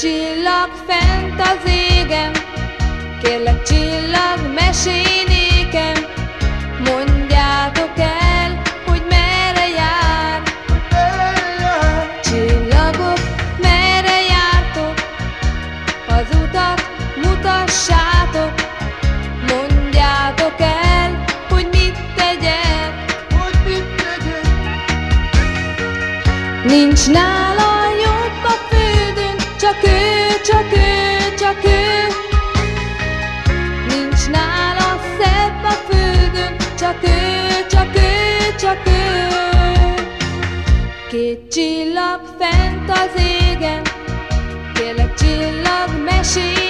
csillag fent az égen, kérlek csillag mesélj nékem, mondjátok el, hogy merre jár. Csillagok, merre jártok, az utat mutassátok, mondjátok el, hogy mit tegyek. Nincs nála csak ő, csak ő. Nincs nála szebb a földön, csak ő, csak ő, csak ő. Két csillag fent az égen, kérlek csillag mesélj